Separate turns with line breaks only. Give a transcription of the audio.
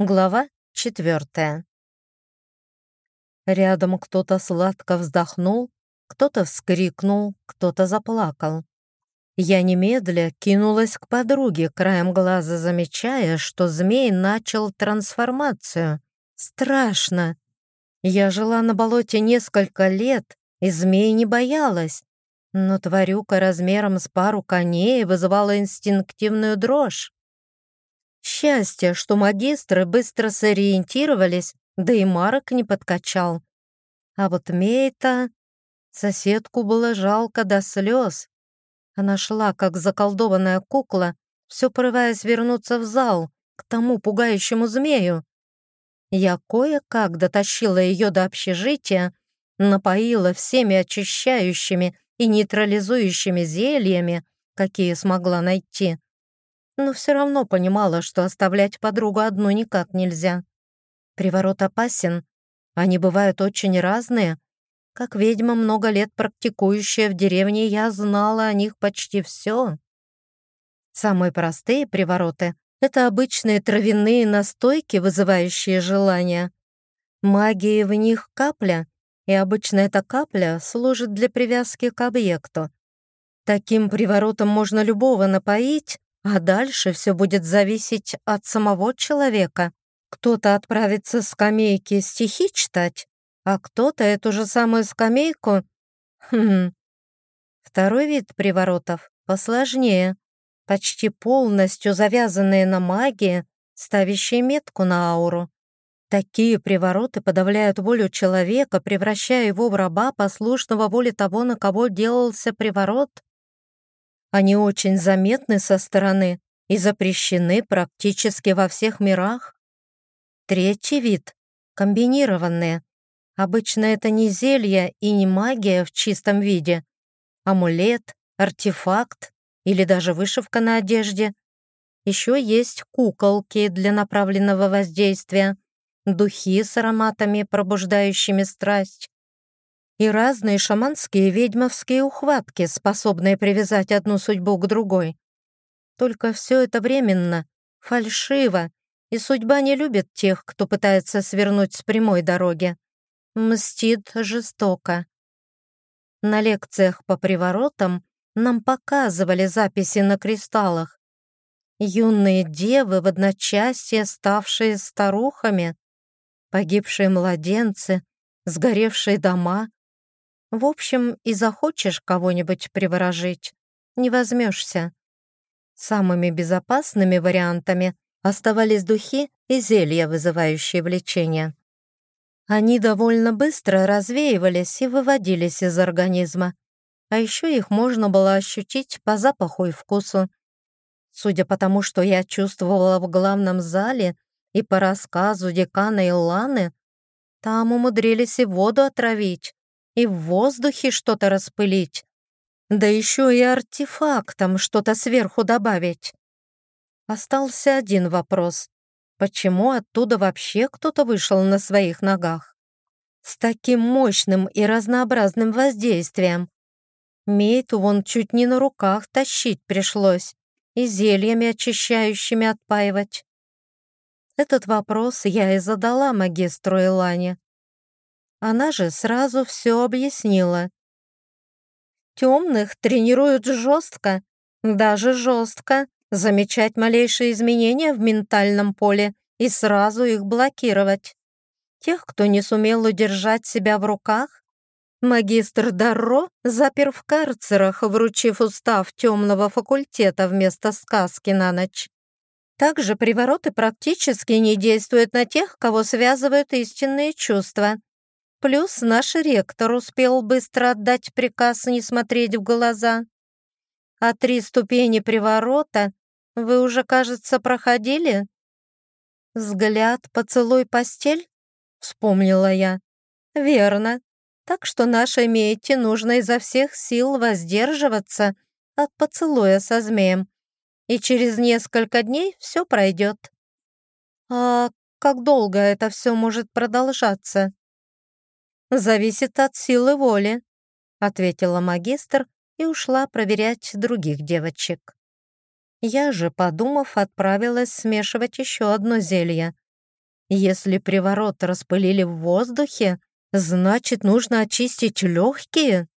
Глава четвертая. Рядом кто-то сладко вздохнул, кто-то вскрикнул, кто-то заплакал. Я немедля кинулась к подруге, краем глаза замечая, что змей начал трансформацию. Страшно. Я жила на болоте несколько лет, и змей не боялась. Но тварюка размером с пару коней вызывала инстинктивную дрожь. Счастье, что магистры быстро сориентировались, да и Марок не подкачал. А вот Мейта... Соседку было жалко до слез. Она шла, как заколдованная кукла, все порываясь вернуться в зал, к тому пугающему змею. Я кое-как дотащила ее до общежития, напоила всеми очищающими и нейтрализующими зельями, какие смогла найти но все равно понимала, что оставлять подругу одну никак нельзя. Приворот опасен, они бывают очень разные. Как ведьма, много лет практикующая в деревне, я знала о них почти все. Самые простые привороты — это обычные травяные настойки, вызывающие желание. Магии в них капля, и обычно эта капля служит для привязки к объекту. Таким приворотом можно любого напоить, а дальше все будет зависеть от самого человека. Кто-то отправится с скамейки стихи читать, а кто-то эту же самую скамейку... Хм. Второй вид приворотов посложнее, почти полностью завязанные на магии, ставящие метку на ауру. Такие привороты подавляют волю человека, превращая его в раба, послушного воле того, на кого делался приворот. Они очень заметны со стороны и запрещены практически во всех мирах. Третий вид — комбинированные. Обычно это не зелье и не магия в чистом виде. Амулет, артефакт или даже вышивка на одежде. Еще есть куколки для направленного воздействия, духи с ароматами, пробуждающими страсть, и разные шаманские ведьмовские ухватки, способные привязать одну судьбу к другой. Только все это временно, фальшиво, и судьба не любит тех, кто пытается свернуть с прямой дороги. Мстит жестоко. На лекциях по приворотам нам показывали записи на кристаллах. Юные девы в одночасье, ставшие старухами, погибшие младенцы, сгоревшие дома, в общем, и захочешь кого-нибудь приворожить, не возьмешься. Самыми безопасными вариантами оставались духи и зелья, вызывающие влечение. Они довольно быстро развеивались и выводились из организма, а еще их можно было ощутить по запаху и вкусу. Судя по тому, что я чувствовала в главном зале и по рассказу декана Иланы, там умудрились и воду отравить и в воздухе что-то распылить, да еще и артефактом что-то сверху добавить. Остался один вопрос. Почему оттуда вообще кто-то вышел на своих ногах? С таким мощным и разнообразным воздействием. Мейту вон чуть не на руках тащить пришлось и зельями очищающими отпаивать. Этот вопрос я и задала магистру Илане. Она же сразу все объяснила. Темных тренируют жестко, даже жестко, замечать малейшие изменения в ментальном поле и сразу их блокировать. Тех, кто не сумел удержать себя в руках, магистр Дарро запер в карцерах, вручив устав темного факультета вместо сказки на ночь. Также привороты практически не действуют на тех, кого связывают истинные чувства. Плюс наш ректор успел быстро отдать приказ не смотреть в глаза. А три ступени приворота вы уже, кажется, проходили? Взгляд, поцелуй, постель? Вспомнила я. Верно. Так что нашей Мейте нужно изо всех сил воздерживаться от поцелуя со змеем. И через несколько дней все пройдет. А как долго это все может продолжаться? Зависит от силы воли», — ответила магистр и ушла проверять других девочек. Я же, подумав, отправилась смешивать еще одно зелье. Если приворот распылили в воздухе, значит, нужно очистить легкие.